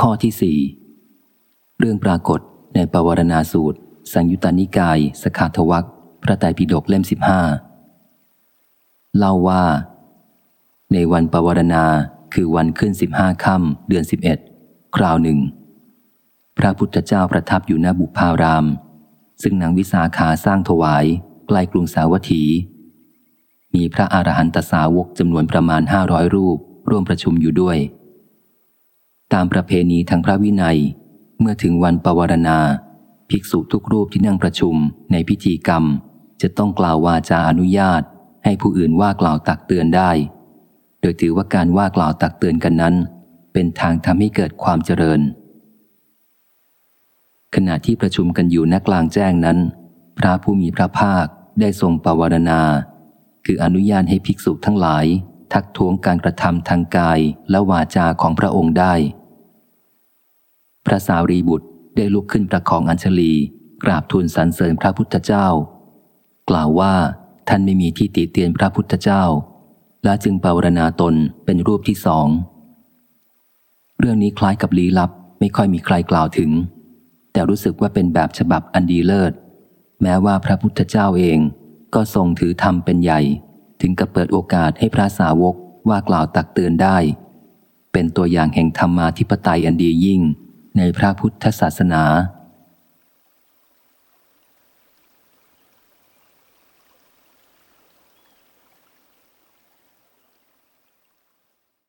ข้อที่สี่เรื่องปรากฏในปวารณาสูตร สังยุตตานิกาย สขาทวักพระไตรปิฎกเล่มสิบห้าเล่าว่า ในวันปวารณาคือวันขึ้นสิบห้าค่ำเดือนสิบเอ็ดคราวหนึ่ง พระพุทธเจ้าประทับอยู่ณบุพาราม ซึ่งนางวิสาขาสร้างถวายใกล้กรุงสาวัตถี มีพระอรหันตสาวกจำนวนประมาณห้าร้อยรูป ร่วมประชุมอยู่ด้วย ตามประเพณีทางพระวินัย เมื่อถึงวันปวารณา ภิกษุทุกรูปที่นั่งประชุมในพิธีกรรม จะต้องกล่าววาจาอนุญาต ให้ผู้อื่นว่ากล่าวตักเตือนได้ โดยถือว่าการว่ากล่าวตักเตือนกันนั้น เป็นทางทำให้เกิดความเจริญ ขณะที่ประชุมกันอยู่ณกลางแจ้งนั้น พระผู้มีพระภาคได้ทรงปวารณา คืออนุญาตให้ภิกษุทั้งหลาย ทักท้วงการกระทำทางกายและวาจาของพระองค์ได้ ระสารีบุตรได้ลุกขึ้นประคองอัญชลี กราบทูลสรรเสริญพระพุทธเจ้า กล่าวว่าท่านไม่มีที่ติเตียนพระพุทธเจ้า และจึงปวารณาตนเป็นรูปที่สอง เรื่องนี้คล้ายกับลี้ลับไม่ค่อยมีใครกล่าวถึง แต่รู้สึกว่าเป็นแบบฉบับอันดีเลิศ แม้ว่าพระพุทธเจ้าเองก็ทรงถือธรรมเป็นใหญ่ ถึงกับเปิดโอกาสให้พระสาวกว่ากล่าวตักเตือนได้ เป็นตัวอย่างแห่งธรรมาธิปไตยอันดียิ่ง ในพระพุทธศาสนา